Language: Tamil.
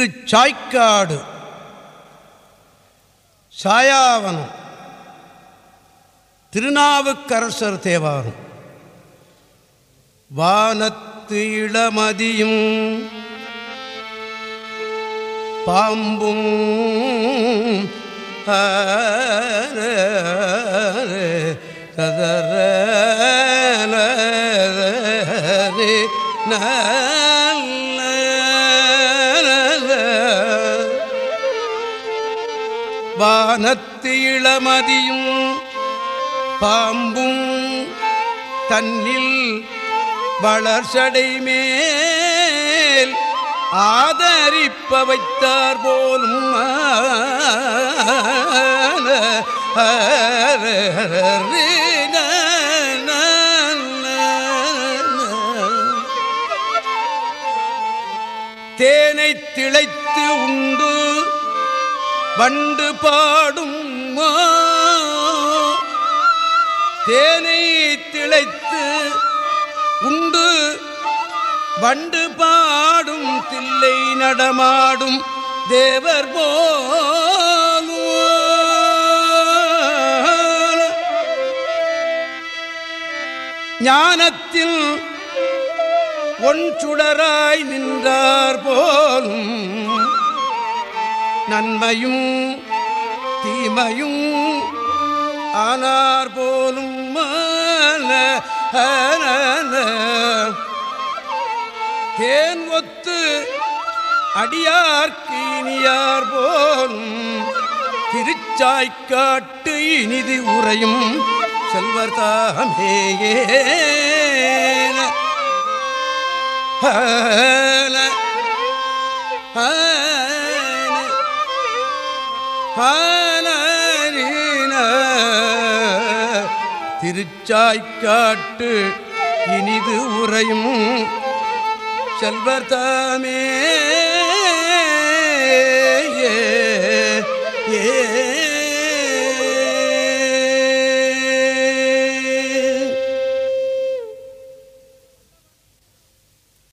திரு சாய்க்காடு. சாயாவனம். திருநாவுக்கரசர் தேவாரம். வானத்து இளமதியும் பாம்பும் கதற வானத்து இளமதியும் பாம்பும் தன்னில் வளர்ச்சடை மேல் ஆதரிப்ப வைத்தார் போலும் தேனை திளைத்து உண்டு வண்டு பாடும்? தேனை திளைத்து உண்டு. வண்டு பாடும் தில்லை நடமாடும் தேவர் போலும் ஞானத்தில் ஒன் சுடராய் நின்றார் போலும். நன்மையும் தீமையும் ஆனார் போலும் தேன் ஒத்து அடியார்க்கு இனியார் போலும் திருச்சாய்க்காட்டு இனிது உரையும் செல்வர் தாமேயே. பாலறின திருச்சாய்க்காட்டு இனிது உரையும் செல்வர் தாமே ஏ